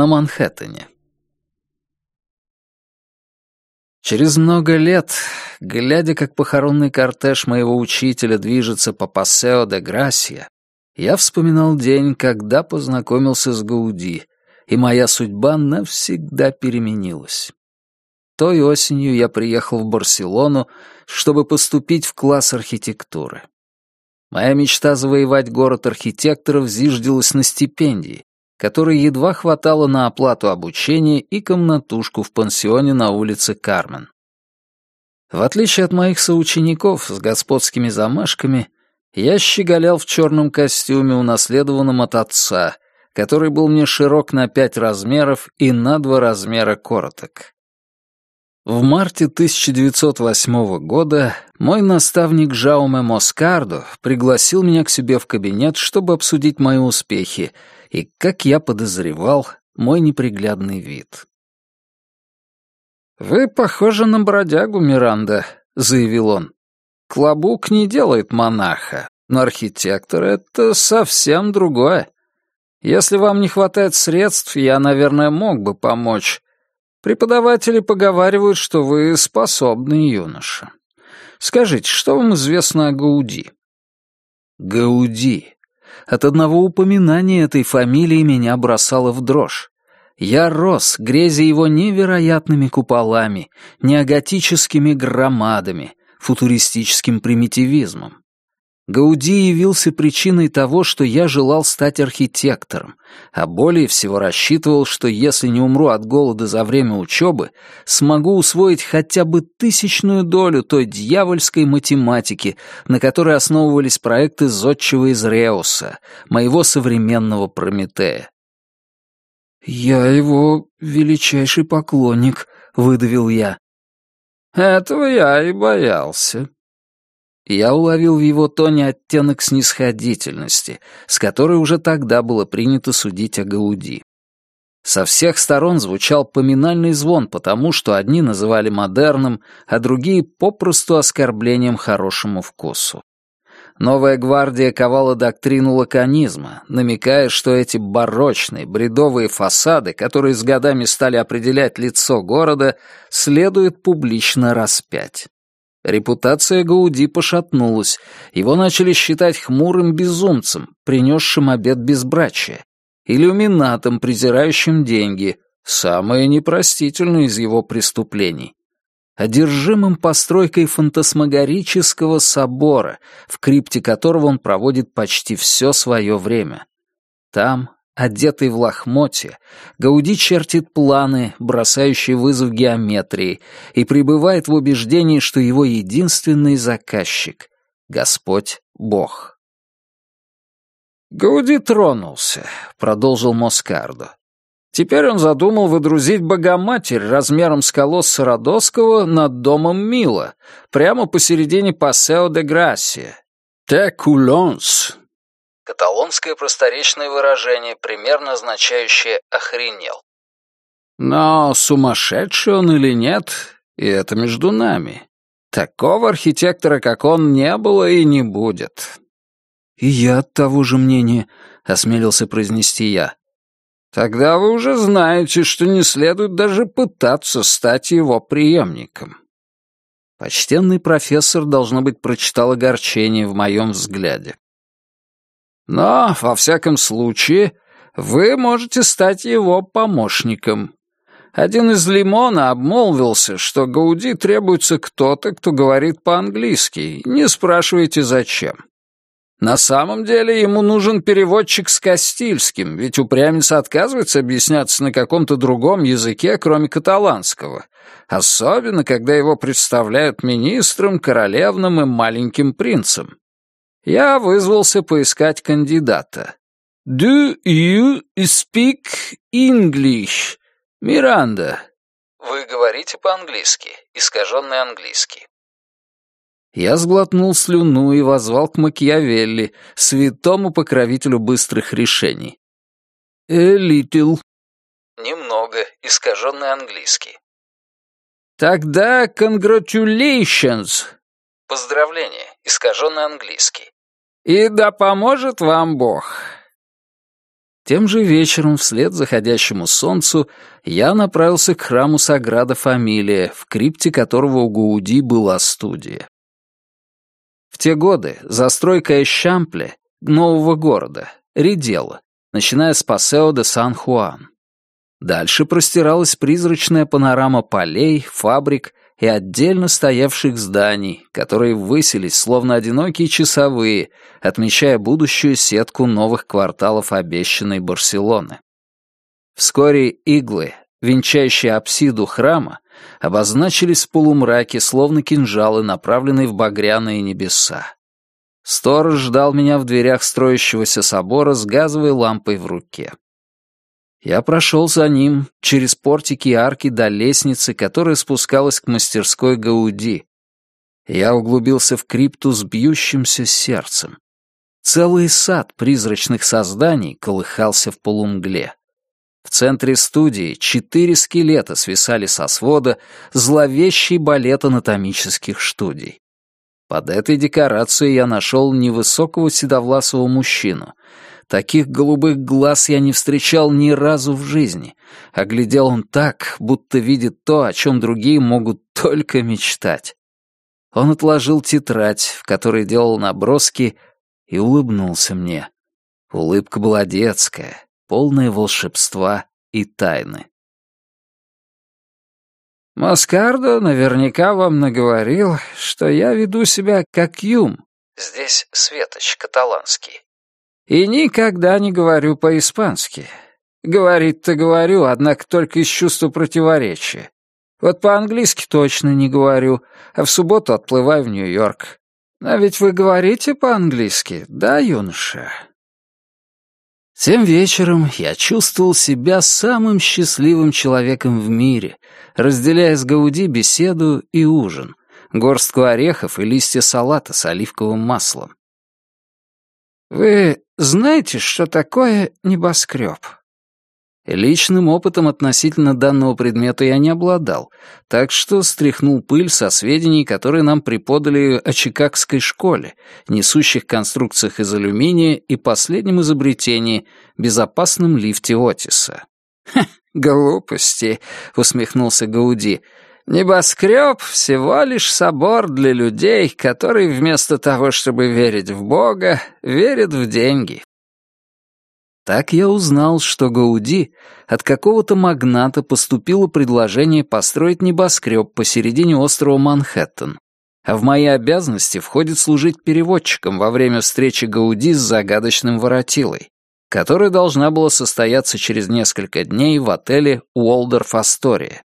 На Манхэттене. Через много лет, глядя, как похоронный кортеж моего учителя движется по Пассео де Грасия, я вспоминал день, когда познакомился с Гауди, и моя судьба навсегда переменилась. Той осенью я приехал в Барселону, чтобы поступить в класс архитектуры. Моя мечта завоевать город архитекторов зиждилась на стипендии, которой едва хватало на оплату обучения и комнатушку в пансионе на улице Кармен. В отличие от моих соучеников с господскими замашками, я щеголял в черном костюме, унаследованном от отца, который был мне широк на пять размеров и на два размера короток. В марте 1908 года мой наставник Жауме Москардо пригласил меня к себе в кабинет, чтобы обсудить мои успехи и, как я подозревал, мой неприглядный вид. «Вы похожи на бродягу, Миранда», — заявил он. «Клобук не делает монаха, но архитектор — это совсем другое. Если вам не хватает средств, я, наверное, мог бы помочь, Преподаватели поговаривают, что вы способный юноша. Скажите, что вам известно о Гауди?» «Гауди. От одного упоминания этой фамилии меня бросало в дрожь. Я рос, грезя его невероятными куполами, неоготическими громадами, футуристическим примитивизмом. Гауди явился причиной того, что я желал стать архитектором, а более всего рассчитывал, что если не умру от голода за время учебы, смогу усвоить хотя бы тысячную долю той дьявольской математики, на которой основывались проекты Зодчего из Реуса, моего современного Прометея. «Я его величайший поклонник», — выдавил я. «Этого я и боялся», я уловил в его тоне оттенок снисходительности, с которой уже тогда было принято судить о Гауди. Со всех сторон звучал поминальный звон, потому что одни называли модерном, а другие — попросту оскорблением хорошему вкусу. Новая гвардия ковала доктрину лаконизма, намекая, что эти барочные, бредовые фасады, которые с годами стали определять лицо города, следует публично распять. Репутация Гауди пошатнулась, его начали считать хмурым безумцем, принесшим обед безбрачия, иллюминатом, презирающим деньги, самое непростительное из его преступлений, одержимым постройкой фантасмагорического собора, в крипте которого он проводит почти все свое время. Там, Одетый в лохмотье, Гауди чертит планы, бросающие вызов геометрии, и пребывает в убеждении, что его единственный заказчик — Господь Бог. «Гауди тронулся», — продолжил Москардо. «Теперь он задумал выдрузить Богоматерь размером с колосса Родосского над домом Мила, прямо посередине Пассео де Грасия. «Те кулонс», Каталонское просторечное выражение, примерно означающее «охренел». Но сумасшедший он или нет, и это между нами. Такого архитектора, как он, не было и не будет. «И я того же мнения», — осмелился произнести я. «Тогда вы уже знаете, что не следует даже пытаться стать его преемником». Почтенный профессор, должно быть, прочитал огорчение в моем взгляде. Но, во всяком случае, вы можете стать его помощником. Один из Лимона обмолвился, что Гауди требуется кто-то, кто говорит по-английски. Не спрашивайте, зачем. На самом деле ему нужен переводчик с Кастильским, ведь упрямец отказывается объясняться на каком-то другом языке, кроме каталанского. Особенно, когда его представляют министром, королевным и маленьким принцем. Я вызвался поискать кандидата. «Do you speak English, Миранда?» «Вы говорите по-английски, искаженный английский». Я сглотнул слюну и возвал к Макиавелли, святому покровителю быстрых решений. «A little». «Немного, искаженный английский». «Тогда congratulations!» «Поздравления, искаженный английский». «И да поможет вам Бог». Тем же вечером, вслед заходящему солнцу, я направился к храму Саграда Фамилия, в крипте которого у Гууди была студия. В те годы застройка Эщампле, нового города, редела, начиная с Пасео де Сан-Хуан. Дальше простиралась призрачная панорама полей, фабрик и отдельно стоявших зданий, которые высились, словно одинокие часовые, отмечая будущую сетку новых кварталов обещанной Барселоны. Вскоре иглы, венчающие апсиду храма, обозначились в полумраке, словно кинжалы, направленные в багряные небеса. Сторож ждал меня в дверях строящегося собора с газовой лампой в руке. Я прошел за ним через портики и арки до лестницы, которая спускалась к мастерской Гауди. Я углубился в крипту с бьющимся сердцем. Целый сад призрачных созданий колыхался в полумгле. В центре студии четыре скелета свисали со свода, зловещий балет анатомических студий. Под этой декорацией я нашел невысокого седовласого мужчину, Таких голубых глаз я не встречал ни разу в жизни. Оглядел он так, будто видит то, о чем другие могут только мечтать. Он отложил тетрадь, в которой делал наброски, и улыбнулся мне. Улыбка была детская, полная волшебства и тайны. «Маскардо наверняка вам наговорил, что я веду себя как Юм». Здесь Светоч, каталанский и никогда не говорю по-испански. Говорить-то говорю, однако только из чувства противоречия. Вот по-английски точно не говорю, а в субботу отплываю в Нью-Йорк. А ведь вы говорите по-английски, да, юноша?» Тем вечером я чувствовал себя самым счастливым человеком в мире, разделяя с Гауди беседу и ужин, горстку орехов и листья салата с оливковым маслом. «Вы знаете, что такое небоскреб?» Личным опытом относительно данного предмета я не обладал, так что стряхнул пыль со сведений, которые нам преподали о Чикагской школе, несущих конструкциях из алюминия и последнем изобретении — безопасном лифте Отиса. «Ха, глупости!» — усмехнулся Гауди. Небоскреб — всего лишь собор для людей, которые вместо того, чтобы верить в Бога, верят в деньги. Так я узнал, что Гауди от какого-то магната поступило предложение построить небоскреб посередине острова Манхэттен, а в мои обязанности входит служить переводчиком во время встречи Гауди с загадочным воротилой, которая должна была состояться через несколько дней в отеле Уолдорф Астория.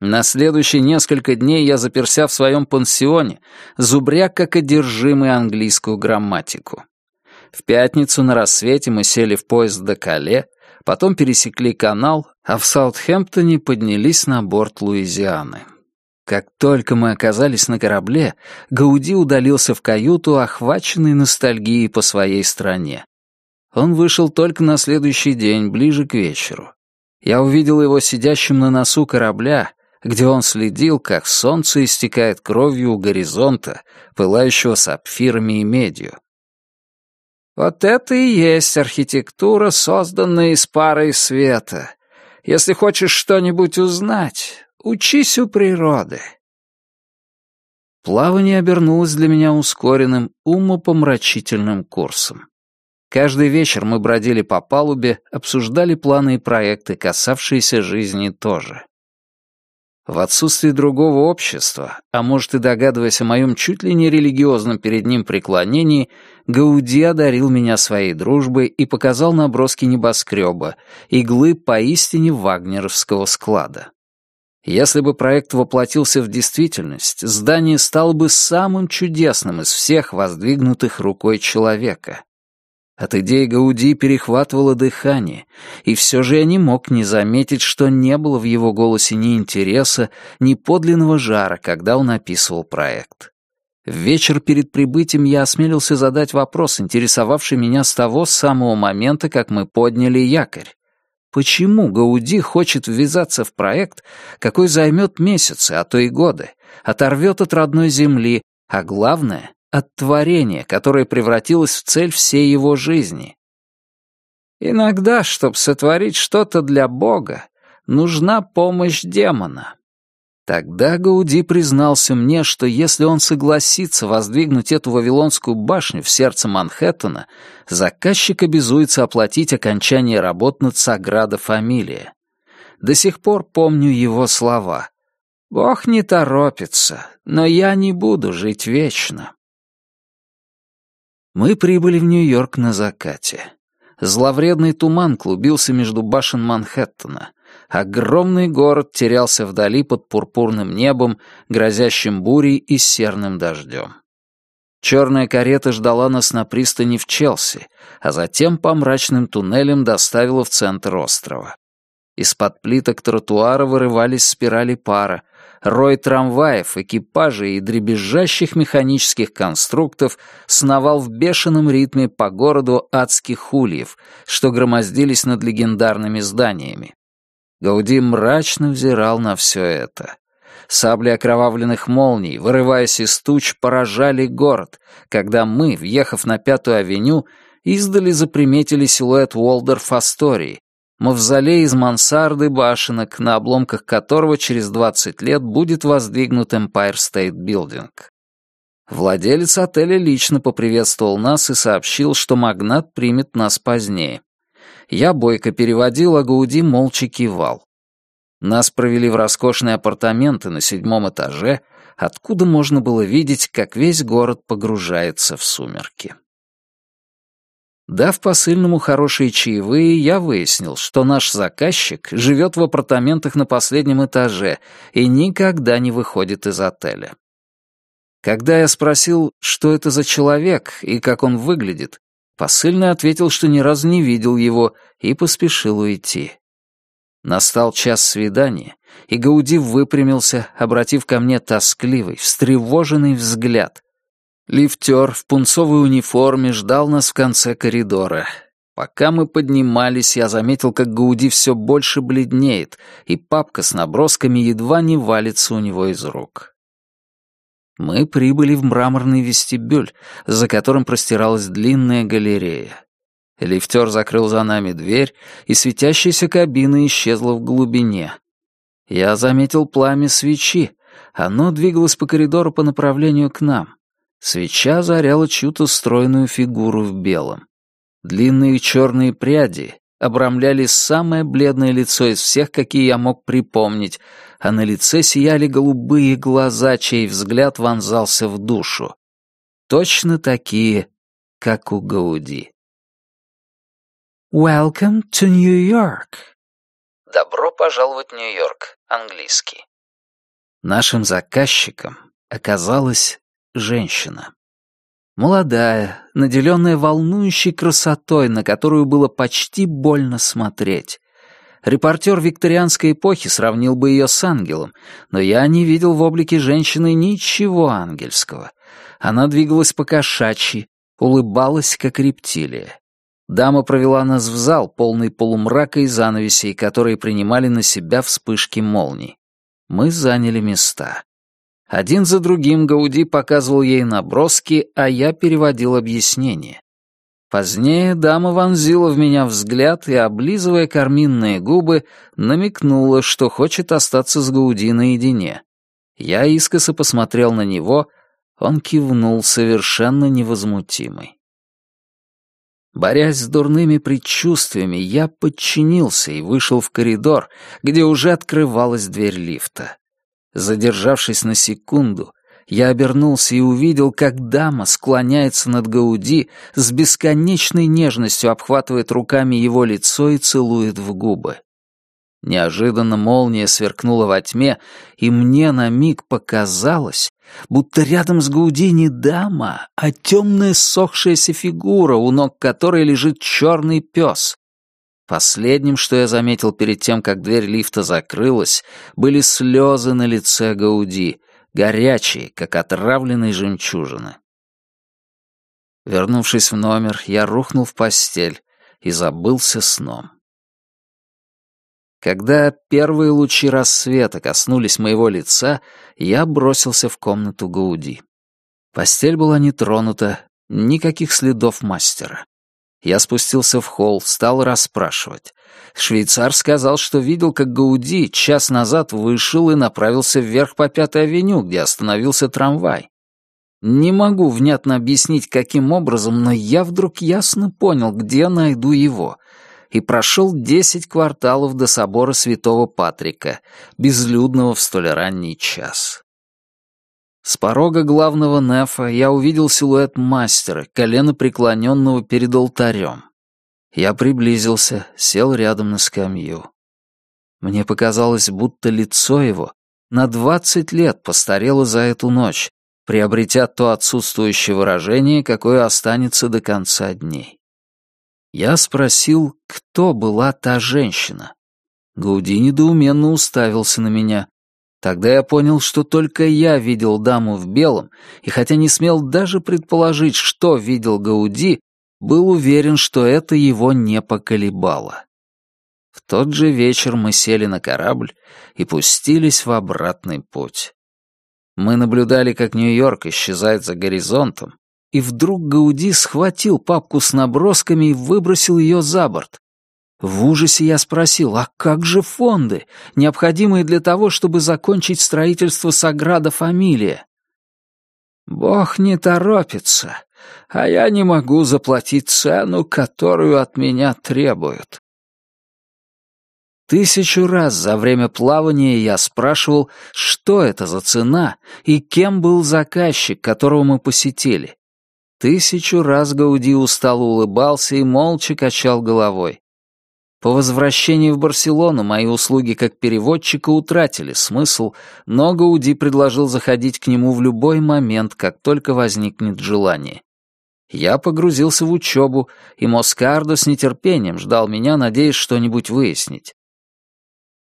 На следующие несколько дней я заперся в своем пансионе, зубря как одержимый английскую грамматику. В пятницу на рассвете мы сели в поезд до Кале, потом пересекли канал, а в Саутхэмптоне поднялись на борт Луизианы. Как только мы оказались на корабле, Гауди удалился в каюту, охваченный ностальгией по своей стране. Он вышел только на следующий день, ближе к вечеру. Я увидел его сидящим на носу корабля, где он следил, как солнце истекает кровью у горизонта, пылающего сапфирами и медью. Вот это и есть архитектура, созданная из пары света. Если хочешь что-нибудь узнать, учись у природы. Плавание обернулось для меня ускоренным, умопомрачительным курсом. Каждый вечер мы бродили по палубе, обсуждали планы и проекты, касавшиеся жизни тоже. В отсутствии другого общества, а может и догадываясь о моем чуть ли не религиозном перед ним преклонении, Гауди одарил меня своей дружбой и показал наброски небоскреба, иглы поистине вагнеровского склада. Если бы проект воплотился в действительность, здание стало бы самым чудесным из всех воздвигнутых рукой человека. От идеи Гауди перехватывало дыхание, и все же я не мог не заметить, что не было в его голосе ни интереса, ни подлинного жара, когда он описывал проект. В вечер перед прибытием я осмелился задать вопрос, интересовавший меня с того самого момента, как мы подняли якорь. Почему Гауди хочет ввязаться в проект, какой займет месяцы, а то и годы, оторвет от родной земли, а главное, от творения, которое превратилось в цель всей его жизни. Иногда, чтобы сотворить что-то для Бога, нужна помощь демона. Тогда Гауди признался мне, что если он согласится воздвигнуть эту Вавилонскую башню в сердце Манхэттена, заказчик обязуется оплатить окончание работ над Саграда Фамилия. До сих пор помню его слова. «Бог не торопится, но я не буду жить вечно». Мы прибыли в Нью-Йорк на закате. Зловредный туман клубился между башен Манхэттена. Огромный город терялся вдали под пурпурным небом, грозящим бурей и серным дождем. Черная карета ждала нас на пристани в Челси, а затем по мрачным туннелям доставила в центр острова. Из-под плиток тротуара вырывались спирали пара, рой трамваев, экипажей и дребезжащих механических конструктов сновал в бешеном ритме по городу адских ульев, что громоздились над легендарными зданиями. Гауди мрачно взирал на все это. Сабли окровавленных молний, вырываясь из туч, поражали город, когда мы, въехав на Пятую авеню, издали заприметили силуэт Уолдорф Астории, мавзолей из мансарды башенок, на обломках которого через 20 лет будет воздвигнут Empire State Building. Владелец отеля лично поприветствовал нас и сообщил, что магнат примет нас позднее. Я бойко переводил, а Гауди молча кивал. Нас провели в роскошные апартаменты на седьмом этаже, откуда можно было видеть, как весь город погружается в сумерки. Дав посыльному хорошие чаевые, я выяснил, что наш заказчик живет в апартаментах на последнем этаже и никогда не выходит из отеля. Когда я спросил, что это за человек и как он выглядит, Посыльный ответил, что ни разу не видел его, и поспешил уйти. Настал час свидания, и Гауди выпрямился, обратив ко мне тоскливый, встревоженный взгляд. Лифтер в пунцовой униформе ждал нас в конце коридора. Пока мы поднимались, я заметил, как Гауди все больше бледнеет, и папка с набросками едва не валится у него из рук. Мы прибыли в мраморный вестибюль, за которым простиралась длинная галерея. Лифтер закрыл за нами дверь, и светящаяся кабина исчезла в глубине. Я заметил пламя свечи. Оно двигалось по коридору по направлению к нам. Свеча заряла чью-то стройную фигуру в белом. Длинные черные пряди обрамляли самое бледное лицо из всех, какие я мог припомнить, а на лице сияли голубые глаза, чей взгляд вонзался в душу. Точно такие, как у Гауди. «Welcome to New York». «Добро пожаловать в Нью-Йорк», английский. Нашим заказчиком оказалась женщина. Молодая, наделенная волнующей красотой, на которую было почти больно смотреть. Репортер викторианской эпохи сравнил бы ее с ангелом, но я не видел в облике женщины ничего ангельского. Она двигалась по-кошачьи, улыбалась, как рептилия. Дама провела нас в зал, полный полумрака и занавесей, которые принимали на себя вспышки молний. Мы заняли места. Один за другим Гауди показывал ей наброски, а я переводил объяснение. Позднее дама вонзила в меня взгляд и, облизывая карминные губы, намекнула, что хочет остаться с Гауди наедине. Я искоса посмотрел на него, он кивнул совершенно невозмутимый. Борясь с дурными предчувствиями, я подчинился и вышел в коридор, где уже открывалась дверь лифта. Задержавшись на секунду, я обернулся и увидел, как дама склоняется над Гауди, с бесконечной нежностью обхватывает руками его лицо и целует в губы. Неожиданно молния сверкнула во тьме, и мне на миг показалось, будто рядом с Гауди не дама, а темная сохшаяся фигура, у ног которой лежит черный пес. Последним, что я заметил перед тем, как дверь лифта закрылась, были слезы на лице Гауди, горячие, как отравленные жемчужины. Вернувшись в номер, я рухнул в постель и забылся сном. Когда первые лучи рассвета коснулись моего лица, я бросился в комнату Гауди. Постель была не тронута, никаких следов мастера. Я спустился в холл, стал расспрашивать. Швейцар сказал, что видел, как Гауди час назад вышел и направился вверх по Пятой авеню, где остановился трамвай. Не могу внятно объяснить, каким образом, но я вдруг ясно понял, где найду его, и прошел десять кварталов до собора Святого Патрика, безлюдного в столь ранний час. С порога главного нефа я увидел силуэт мастера, колено преклоненного перед алтарем. Я приблизился, сел рядом на скамью. Мне показалось, будто лицо его на двадцать лет постарело за эту ночь, приобретя то отсутствующее выражение, какое останется до конца дней. Я спросил, кто была та женщина. Гауди недоуменно уставился на меня. Тогда я понял, что только я видел даму в белом, и хотя не смел даже предположить, что видел Гауди, был уверен, что это его не поколебало. В тот же вечер мы сели на корабль и пустились в обратный путь. Мы наблюдали, как Нью-Йорк исчезает за горизонтом, и вдруг Гауди схватил папку с набросками и выбросил ее за борт. В ужасе я спросил, а как же фонды, необходимые для того, чтобы закончить строительство Саграда Фамилия? Бог не торопится, а я не могу заплатить цену, которую от меня требуют. Тысячу раз за время плавания я спрашивал, что это за цена и кем был заказчик, которого мы посетили. Тысячу раз Гауди устало улыбался и молча качал головой. По возвращении в Барселону мои услуги как переводчика утратили смысл, но Гауди предложил заходить к нему в любой момент, как только возникнет желание. Я погрузился в учебу, и Москардо с нетерпением ждал меня, надеясь что-нибудь выяснить.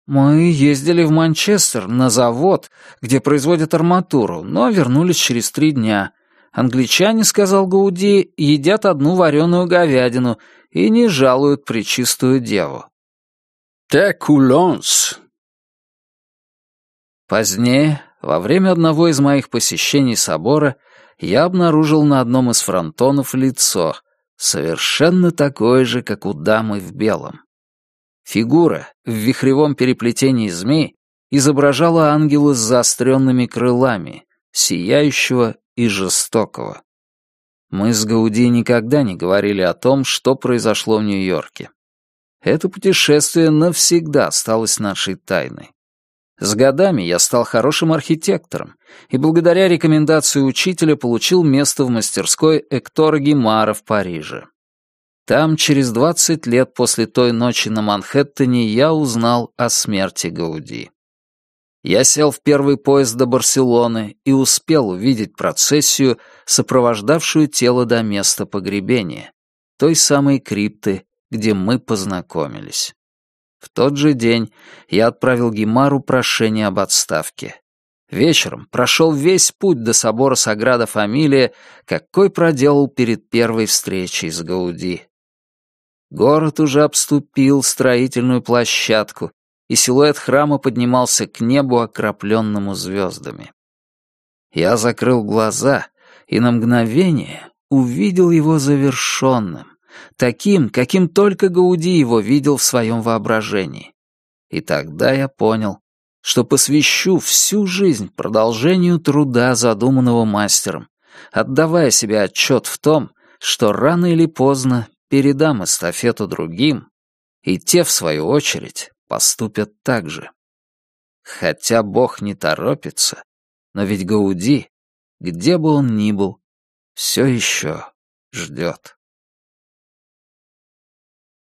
«Мы ездили в Манчестер, на завод, где производят арматуру, но вернулись через три дня. Англичане, — сказал Гауди, — едят одну вареную говядину и не жалуют причистую деву». «Те кулонс!» Позднее, во время одного из моих посещений собора, я обнаружил на одном из фронтонов лицо, совершенно такое же, как у дамы в белом. Фигура в вихревом переплетении змей изображала ангела с заостренными крылами, сияющего и жестокого. Мы с Гауди никогда не говорили о том, что произошло в Нью-Йорке. Это путешествие навсегда осталось нашей тайной. С годами я стал хорошим архитектором и благодаря рекомендации учителя получил место в мастерской Эктора Гимара в Париже. Там, через 20 лет после той ночи на Манхэттене, я узнал о смерти Гауди. Я сел в первый поезд до Барселоны и успел увидеть процессию, сопровождавшую тело до места погребения, той самой крипты, где мы познакомились. В тот же день я отправил Гимару прошение об отставке. Вечером прошел весь путь до собора Саграда Фамилия, какой проделал перед первой встречей с Гауди. Город уже обступил строительную площадку, и силуэт храма поднимался к небу, окропленному звездами. Я закрыл глаза и на мгновение увидел его завершенным, таким, каким только Гауди его видел в своем воображении. И тогда я понял, что посвящу всю жизнь продолжению труда, задуманного мастером, отдавая себе отчет в том, что рано или поздно передам эстафету другим, и те, в свою очередь, поступят так же. Хотя Бог не торопится, но ведь Гауди, где бы он ни был, все еще ждет.